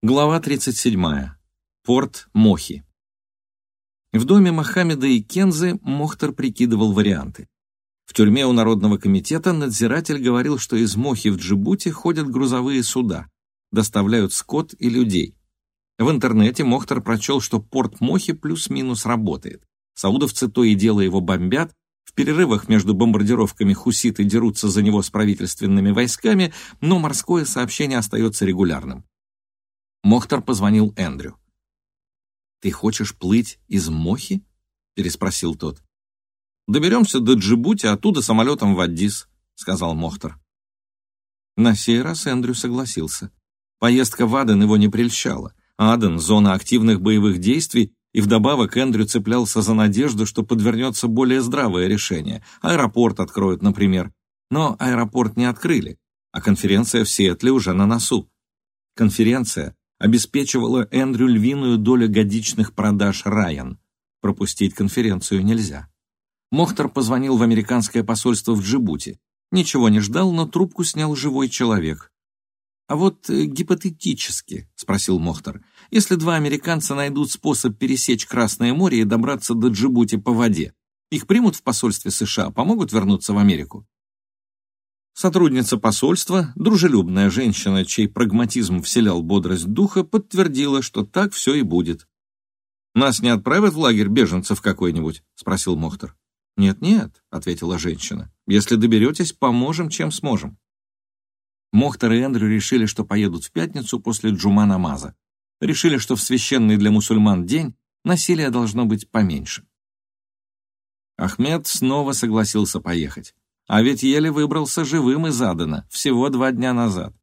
Глава 37. Порт Мохи. В доме Мохаммеда и Кензы Мохтар прикидывал варианты. В тюрьме у Народного комитета надзиратель говорил, что из Мохи в Джибути ходят грузовые суда, доставляют скот и людей. В интернете Мохтар прочел, что порт Мохи плюс-минус работает. Саудовцы то и дело его бомбят, в перерывах между бомбардировками хуситы дерутся за него с правительственными войсками, но морское сообщение остается регулярным. Мохтар позвонил Эндрю. «Ты хочешь плыть из Мохи?» — переспросил тот. «Доберемся до Джибути, оттуда самолетом в Аддис», — сказал Мохтар. На сей раз Эндрю согласился. Поездка в Аден его не прельщала. Аден — зона активных боевых действий, и вдобавок Эндрю цеплялся за надежду, что подвернется более здравое решение. Аэропорт откроют, например. Но аэропорт не открыли, а конференция в Сиэтле уже на носу. Конференция обеспечивала Эндрю львиную долю годичных продаж Райан. Пропустить конференцию нельзя. Мохтар позвонил в американское посольство в Джибути. Ничего не ждал, но трубку снял живой человек. «А вот э, гипотетически», — спросил Мохтар, «если два американца найдут способ пересечь Красное море и добраться до Джибути по воде, их примут в посольстве США, помогут вернуться в Америку?» Сотрудница посольства, дружелюбная женщина, чей прагматизм вселял бодрость духа, подтвердила, что так все и будет. «Нас не отправят в лагерь беженцев какой-нибудь?» — спросил Мохтар. «Нет-нет», — ответила женщина. «Если доберетесь, поможем, чем сможем». Мохтар и Эндрю решили, что поедут в пятницу после джума намаза. Решили, что в священный для мусульман день насилия должно быть поменьше. Ахмед снова согласился поехать. А ведь еле выбрался живым из Адена, всего два дня назад.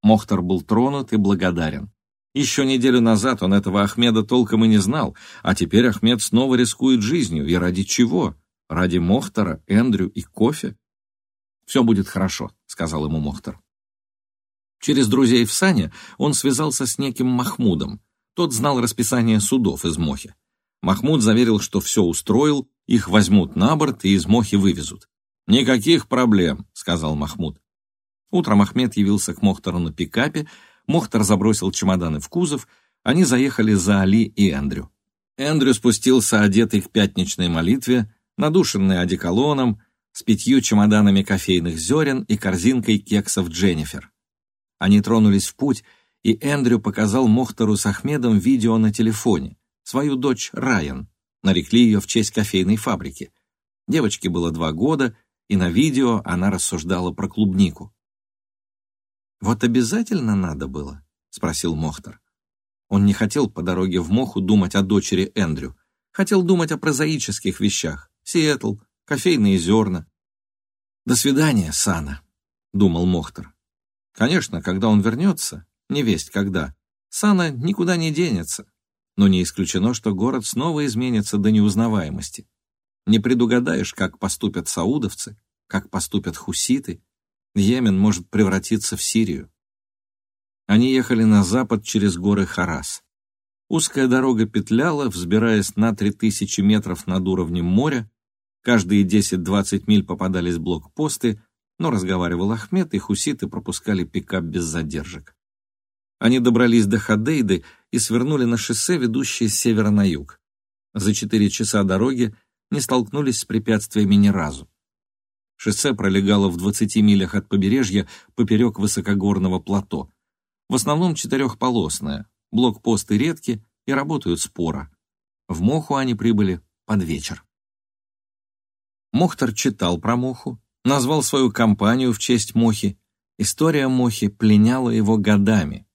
Мохтар был тронут и благодарен. Еще неделю назад он этого Ахмеда толком и не знал, а теперь Ахмед снова рискует жизнью. И ради чего? Ради Мохтара, Эндрю и кофе? «Все будет хорошо», — сказал ему Мохтар. Через друзей в Сане он связался с неким Махмудом. Тот знал расписание судов из Мохи. Махмуд заверил, что все устроил, их возьмут на борт и из Мохи вывезут. «Никаких проблем», — сказал Махмуд. Утром Ахмед явился к Мохтару на пикапе, Мохтар забросил чемоданы в кузов, они заехали за Али и Эндрю. Эндрю спустился одетый к пятничной молитве, надушенный одеколоном, с пятью чемоданами кофейных зерен и корзинкой кексов Дженнифер. Они тронулись в путь, и Эндрю показал Мохтару с Ахмедом видео на телефоне, свою дочь Райан, нарекли ее в честь кофейной фабрики. Девочке было два года, и на видео она рассуждала про клубнику. «Вот обязательно надо было?» — спросил Мохтар. Он не хотел по дороге в Моху думать о дочери Эндрю. Хотел думать о прозаических вещах. Сиэтл, кофейные зерна. «До свидания, Сана», — думал Мохтар. Конечно, когда он вернется, не весть когда, Сана никуда не денется, но не исключено, что город снова изменится до неузнаваемости. Не предугадаешь, как поступят саудовцы, как поступят хуситы. Йемен может превратиться в Сирию. Они ехали на запад через горы Харас. Узкая дорога петляла, взбираясь на 3000 метров над уровнем моря. Каждые 10-20 миль попадались блокпосты, но разговаривал Ахмед, и хуситы пропускали пикап без задержек. Они добрались до Хадейды и свернули на шоссе, ведущее с севера на юг. За четыре часа дороги не столкнулись с препятствиями ни разу. Шоссе пролегало в 20 милях от побережья поперек высокогорного плато. В основном четырехполосное, блокпосты редки и работают споро. В Моху они прибыли под вечер. Мохтар читал про Моху, назвал свою компанию в честь Мохи. История Мохи пленяла его годами,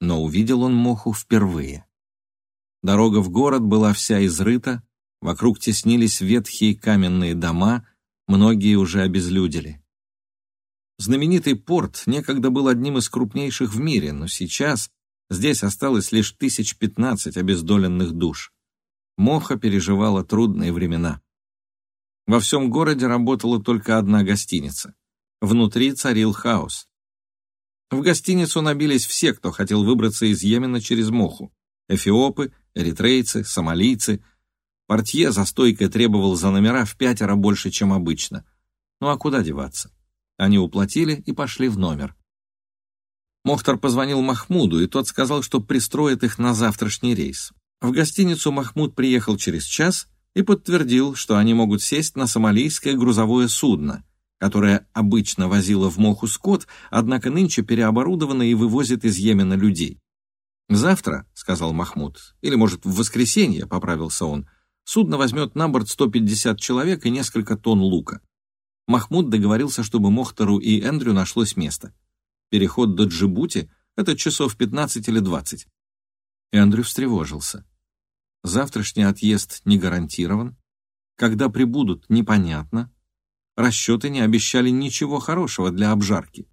но увидел он Моху впервые. Дорога в город была вся изрыта, Вокруг теснились ветхие каменные дома, многие уже обезлюдили. Знаменитый порт некогда был одним из крупнейших в мире, но сейчас здесь осталось лишь тысяч пятнадцать обездоленных душ. Моха переживала трудные времена. Во всем городе работала только одна гостиница. Внутри царил хаос. В гостиницу набились все, кто хотел выбраться из Йемена через Моху. Эфиопы, эритрейцы, сомалийцы — Портье за стойкой требовал за номера в пятеро больше, чем обычно. Ну а куда деваться? Они уплатили и пошли в номер. Мохтар позвонил Махмуду, и тот сказал, что пристроит их на завтрашний рейс. В гостиницу Махмуд приехал через час и подтвердил, что они могут сесть на сомалийское грузовое судно, которое обычно возило в Моху скот, однако нынче переоборудовано и вывозит из Йемена людей. «Завтра», — сказал Махмуд, — «или, может, в воскресенье», — поправился он, — «судно возьмет на борт 150 человек и несколько тонн лука». Махмуд договорился, чтобы Мохтару и Эндрю нашлось место. Переход до Джибути — это часов 15 или 20. Эндрю встревожился. Завтрашний отъезд не гарантирован. Когда прибудут, непонятно. Расчеты не обещали ничего хорошего для обжарки.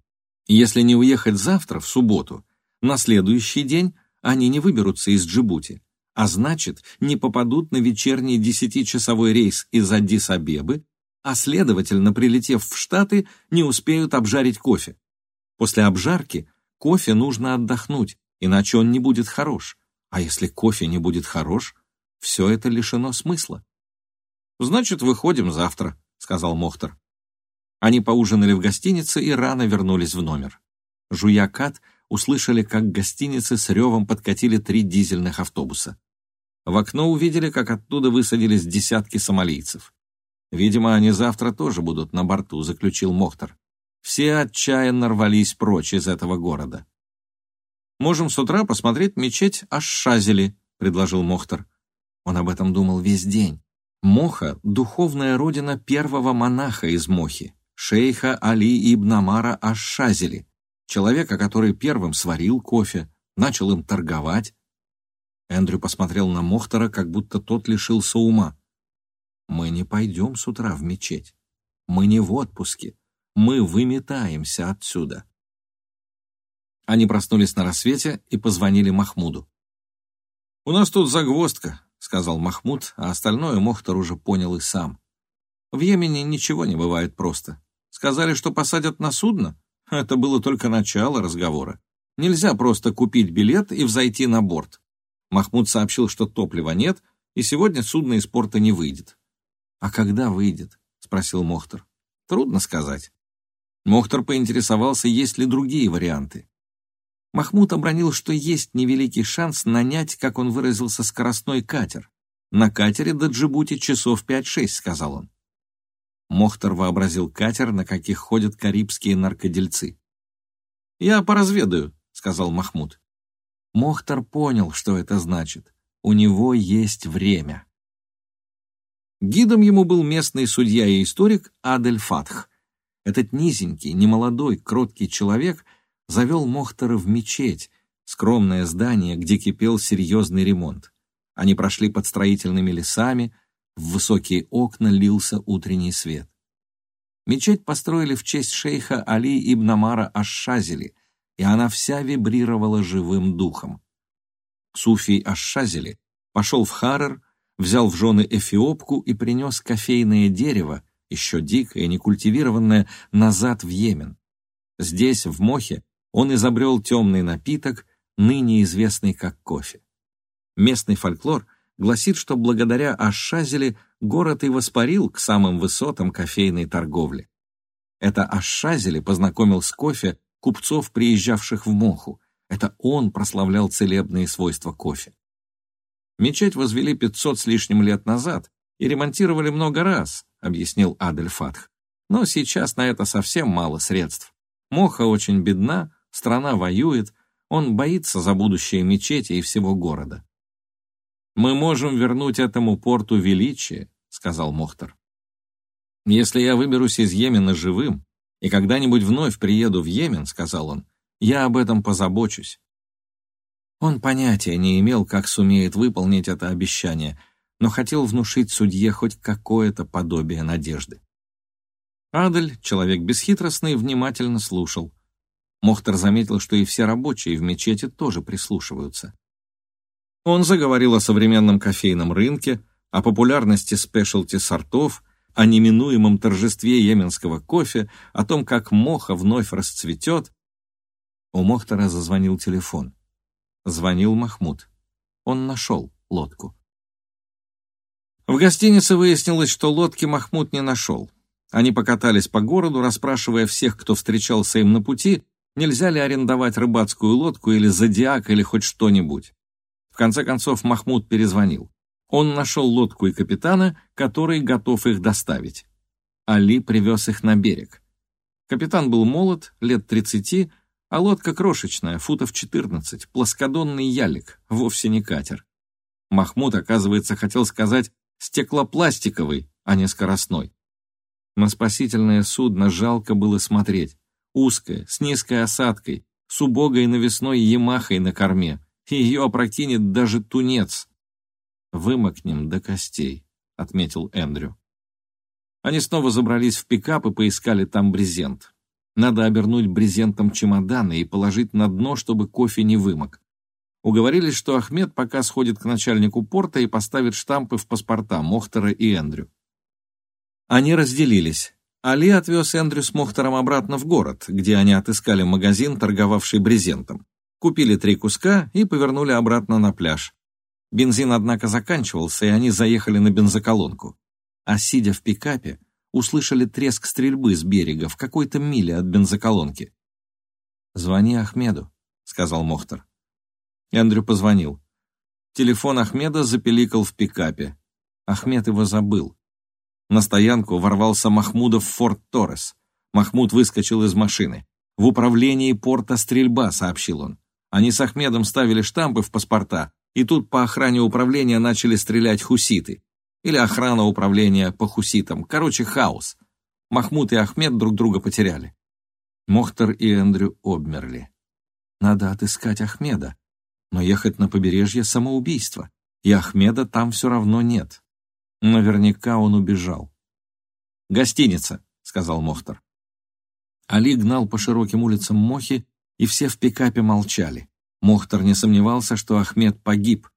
Если не уехать завтра, в субботу, на следующий день они не выберутся из Джибути, а значит, не попадут на вечерний десятичасовой рейс из Аддис-Абебы, а следовательно, прилетев в Штаты, не успеют обжарить кофе. После обжарки кофе нужно отдохнуть, иначе он не будет хорош. А если кофе не будет хорош, все это лишено смысла. «Значит, выходим завтра», — сказал Мохтар. Они поужинали в гостинице и рано вернулись в номер. Жуя кат, услышали, как к гостинице с ревом подкатили три дизельных автобуса. В окно увидели, как оттуда высадились десятки сомалийцев. «Видимо, они завтра тоже будут на борту», — заключил Мохтар. Все отчаянно рвались прочь из этого города. «Можем с утра посмотреть мечеть Аш-Шазели», — предложил Мохтар. Он об этом думал весь день. Моха — духовная родина первого монаха из Мохи, шейха Али ибн Амара Аш-Шазели, человека, который первым сварил кофе, начал им торговать. Эндрю посмотрел на Мохтара, как будто тот лишился ума. «Мы не пойдем с утра в мечеть. Мы не в отпуске мы выметаемся отсюда. Они проснулись на рассвете и позвонили Махмуду. «У нас тут загвоздка», — сказал Махмуд, а остальное Мохтар уже понял и сам. «В Йемене ничего не бывает просто. Сказали, что посадят на судно? Это было только начало разговора. Нельзя просто купить билет и взойти на борт. Махмуд сообщил, что топлива нет, и сегодня судно из порта не выйдет. «А когда выйдет?» — спросил Мохтар. «Трудно сказать. Мохтар поинтересовался, есть ли другие варианты. Махмуд обронил, что есть невеликий шанс нанять, как он выразился, скоростной катер. На катере до Джибути часов 5-6, сказал он. Мохтар вообразил катер, на каких ходят карибские наркодельцы. «Я поразведаю», — сказал Махмуд. Мохтар понял, что это значит. У него есть время. Гидом ему был местный судья и историк Адель Фатх. Этот низенький, немолодой, кроткий человек завел Мохтара в мечеть, скромное здание, где кипел серьезный ремонт. Они прошли под строительными лесами, в высокие окна лился утренний свет. Мечеть построили в честь шейха Али ибн Амара Аш-Шазели, и она вся вибрировала живым духом. Суфий Аш-Шазели пошел в Харер, взял в жены эфиопку и принес кофейное дерево, еще дикое, некультивированное, назад в Йемен. Здесь, в Мохе, он изобрел темный напиток, ныне известный как кофе. Местный фольклор гласит, что благодаря Ашшазеле город и воспарил к самым высотам кофейной торговли. Это Ашшазели познакомил с кофе купцов, приезжавших в Моху. Это он прославлял целебные свойства кофе. Мечеть возвели 500 с лишним лет назад и ремонтировали много раз, объяснил Адель Фатх. Но сейчас на это совсем мало средств. Моха очень бедна, страна воюет, он боится за будущее мечети и всего города. «Мы можем вернуть этому порту величие», — сказал Мохтар. «Если я выберусь из Йемена живым и когда-нибудь вновь приеду в Йемен», — сказал он, — «я об этом позабочусь». Он понятия не имел, как сумеет выполнить это обещание — но хотел внушить судье хоть какое-то подобие надежды. Адель, человек бесхитростный, внимательно слушал. Мохтар заметил, что и все рабочие в мечети тоже прислушиваются. Он заговорил о современном кофейном рынке, о популярности спешлти-сортов, о неминуемом торжестве йеменского кофе, о том, как моха вновь расцветет. У Мохтара зазвонил телефон. Звонил Махмуд. Он нашел лодку. В гостинице выяснилось, что лодки Махмуд не нашел. Они покатались по городу, расспрашивая всех, кто встречался им на пути, нельзя ли арендовать рыбацкую лодку или зодиак или хоть что-нибудь. В конце концов Махмуд перезвонил. Он нашел лодку и капитана, который готов их доставить. Али привез их на берег. Капитан был молод, лет тридцати, а лодка крошечная, футов четырнадцать, плоскодонный ялик, вовсе не катер. Махмуд, оказывается, хотел сказать стеклопластиковый, а не скоростной. На спасительное судно жалко было смотреть. Узкое, с низкой осадкой, с убогой навесной ямахой на корме, ее опрокинет даже тунец. «Вымокнем до костей», — отметил Эндрю. Они снова забрались в пикап и поискали там брезент. Надо обернуть брезентом чемоданы и положить на дно, чтобы кофе не вымок. Уговорились, что Ахмед пока сходит к начальнику порта и поставит штампы в паспорта Мохтера и Эндрю. Они разделились. Али отвез Эндрю с Мохтером обратно в город, где они отыскали магазин, торговавший брезентом. Купили три куска и повернули обратно на пляж. Бензин, однако, заканчивался, и они заехали на бензоколонку. А сидя в пикапе, услышали треск стрельбы с берега в какой-то миле от бензоколонки. «Звони Ахмеду», — сказал Мохтер. Эндрю позвонил. Телефон Ахмеда запеликал в пикапе. Ахмед его забыл. На стоянку ворвался Махмудов Форд Торрес. Махмуд выскочил из машины. «В управлении порта стрельба», — сообщил он. Они с Ахмедом ставили штампы в паспорта, и тут по охране управления начали стрелять хуситы. Или охрана управления по хуситам. Короче, хаос. Махмуд и Ахмед друг друга потеряли. Мохтар и Эндрю обмерли. Надо отыскать Ахмеда. Но ехать на побережье — самоубийство. И Ахмеда там все равно нет. Наверняка он убежал. «Гостиница», — сказал Мохтар. Али гнал по широким улицам Мохи, и все в пикапе молчали. Мохтар не сомневался, что Ахмед погиб.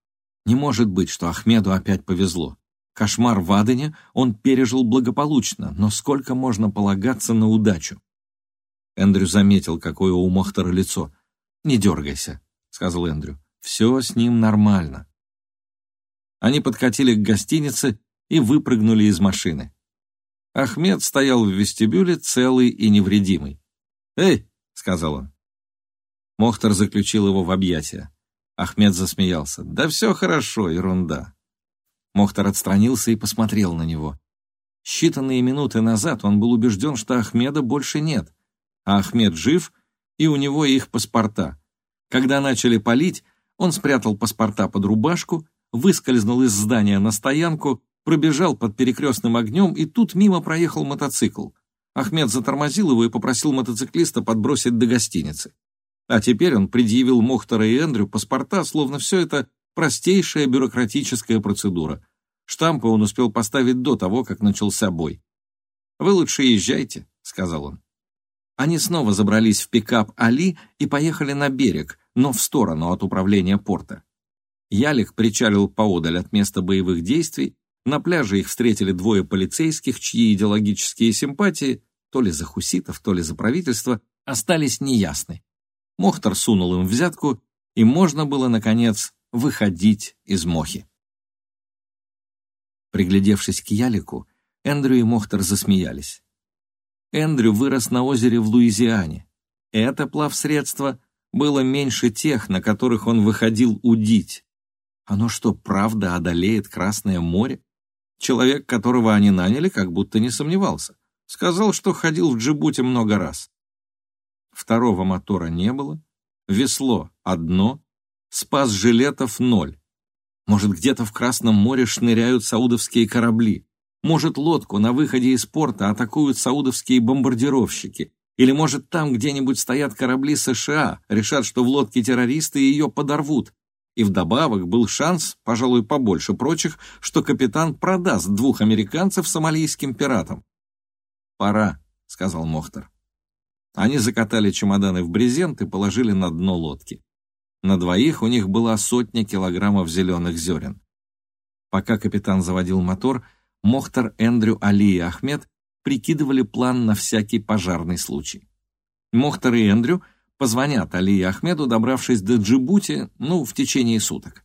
Не может быть, что Ахмеду опять повезло. Кошмар в Адене он пережил благополучно, но сколько можно полагаться на удачу? Эндрю заметил, какое у Мохтара лицо. «Не дергайся», — сказал Эндрю. «Все с ним нормально». Они подкатили к гостинице и выпрыгнули из машины. Ахмед стоял в вестибюле целый и невредимый. «Эй!» — сказал он. Мохтар заключил его в объятия. Ахмед засмеялся. «Да все хорошо, ерунда». Мохтар отстранился и посмотрел на него. Считанные минуты назад он был убежден, что Ахмеда больше нет, а Ахмед жив, и у него их паспорта. Когда начали палить, он спрятал паспорта под рубашку, выскользнул из здания на стоянку пробежал под перекрестным огнем, и тут мимо проехал мотоцикл. Ахмед затормозил его и попросил мотоциклиста подбросить до гостиницы. А теперь он предъявил Мохтара и Эндрю паспорта, словно все это простейшая бюрократическая процедура. Штампы он успел поставить до того, как начался бой. «Вы лучше езжайте», — сказал он. Они снова забрались в пикап Али и поехали на берег, но в сторону от управления порта. Ялик причалил поодаль от места боевых действий на пляже их встретили двое полицейских, чьи идеологические симпатии, то ли за хуситов, то ли за правительство, остались неясны. Мохтар сунул им взятку, и можно было, наконец, выходить из Мохи. Приглядевшись к Ялику, Эндрю и Мохтар засмеялись. Эндрю вырос на озере в Луизиане. Это плавсредство было меньше тех, на которых он выходил удить. Оно что, правда одолеет Красное море? Человек, которого они наняли, как будто не сомневался. Сказал, что ходил в Джибути много раз. Второго мотора не было, весло одно, спас жилетов ноль. Может, где-то в Красном море шныряют саудовские корабли. Может, лодку на выходе из порта атакуют саудовские бомбардировщики. Или, может, там где-нибудь стоят корабли США, решат, что в лодке террористы и ее подорвут, и вдобавок был шанс, пожалуй, побольше прочих, что капитан продаст двух американцев сомалийским пиратам. «Пора», — сказал Мохтар. Они закатали чемоданы в брезент и положили на дно лодки. На двоих у них была сотня килограммов зеленых зерен. Пока капитан заводил мотор, Мохтар, Эндрю, Али и Ахмед прикидывали план на всякий пожарный случай. Мохтар и Эндрю — позвонят Али и Ахмеду, добравшись до Джибути, ну, в течение суток.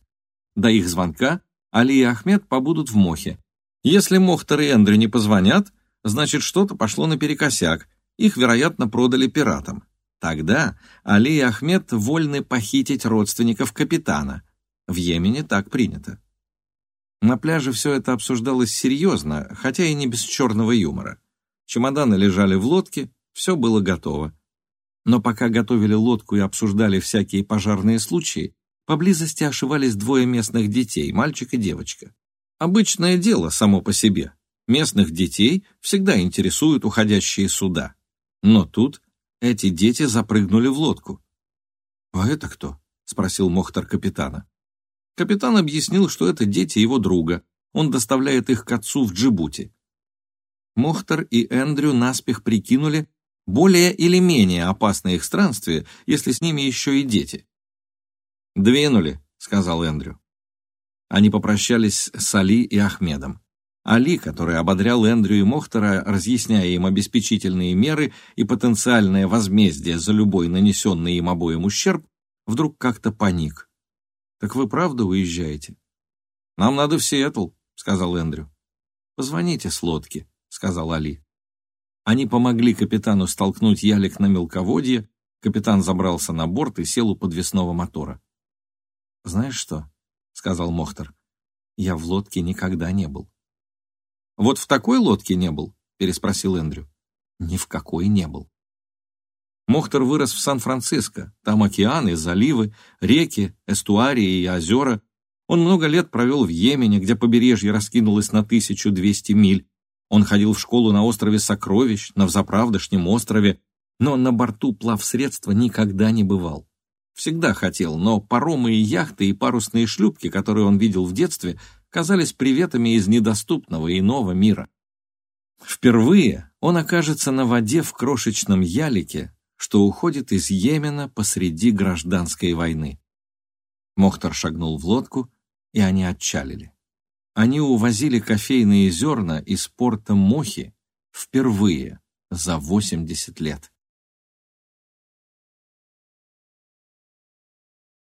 До их звонка Али и Ахмед побудут в Мохе. Если Мохтар и Эндрю не позвонят, значит, что-то пошло наперекосяк, их, вероятно, продали пиратам. Тогда Али и Ахмед вольны похитить родственников капитана. В Йемене так принято. На пляже все это обсуждалось серьезно, хотя и не без черного юмора. Чемоданы лежали в лодке, все было готово. Но пока готовили лодку и обсуждали всякие пожарные случаи, поблизости ошивались двое местных детей, мальчик и девочка. Обычное дело само по себе. Местных детей всегда интересуют уходящие суда. Но тут эти дети запрыгнули в лодку. «А это кто?» — спросил Мохтар капитана. Капитан объяснил, что это дети его друга. Он доставляет их к отцу в Джибути. Мохтар и Эндрю наспех прикинули более или менее опасное их странствие, если с ними еще и дети. «Двинули», — сказал Эндрю. Они попрощались с Али и Ахмедом. Али, который ободрял Эндрю и Мохтара, разъясняя им обеспечительные меры и потенциальное возмездие за любой нанесенный им обоим ущерб, вдруг как-то паник. «Так вы правда уезжаете?» «Нам надо в Сиэтл», — сказал Эндрю. «Позвоните с лодки», — сказал Али. Они помогли капитану столкнуть ялик на мелководье, капитан забрался на борт и сел у подвесного мотора. «Знаешь что?» — сказал Мохтар. «Я в лодке никогда не был». «Вот в такой лодке не был?» — переспросил Эндрю. «Ни в какой не был». Мохтар вырос в Сан-Франциско. Там океаны, заливы, реки, эстуарии и озера. Он много лет провел в Йемене, где побережье раскинулось на 1200 миль. Он ходил в школу на острове Сокровищ, на взаправдошнем острове, но на борту плавсредства никогда не бывал. Всегда хотел, но паромы и яхты и парусные шлюпки, которые он видел в детстве, казались приветами из недоступного иного мира. Впервые он окажется на воде в крошечном ялике, что уходит из Йемена посреди гражданской войны. Мохтар шагнул в лодку, и они отчалили. Они увозили кофейные зерна из порта Мохи впервые за 80 лет.